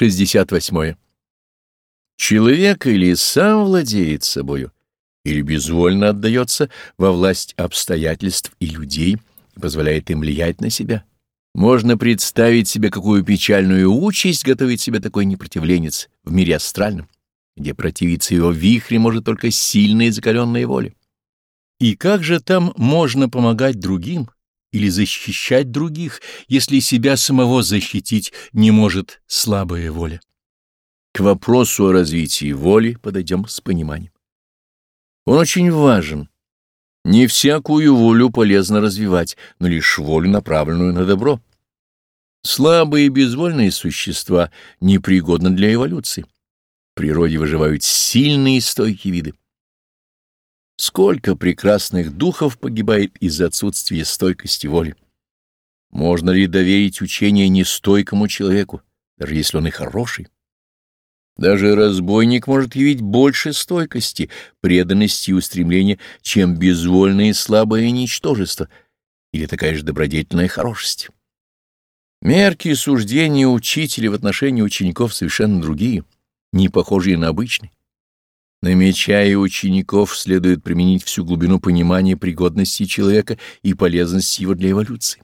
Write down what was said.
68. Человек или сам владеет собою, или безвольно отдается во власть обстоятельств и людей и позволяет им влиять на себя. Можно представить себе, какую печальную участь готовит себе такой непротивленец в мире астральном, где противиться его вихре может только сильная и закаленная воля. И как же там можно помогать другим или защищать других, если себя самого защитить не может слабая воля? К вопросу о развитии воли подойдем с пониманием. Он очень важен. Не всякую волю полезно развивать, но лишь волю, направленную на добро. Слабые и безвольные существа непригодны для эволюции. В природе выживают сильные и стойкие виды. Сколько прекрасных духов погибает из-за отсутствия стойкости воли. Можно ли доверить учение нестойкому человеку, даже если он и хороший? Даже разбойник может явить больше стойкости, преданности и устремления, чем безвольное и слабое ничтожество или такая же добродетельная хорошесть. Мерки суждения учителя в отношении учеников совершенно другие, не похожие на обычные. Намечая учеников, следует применить всю глубину понимания пригодности человека и полезности его для эволюции.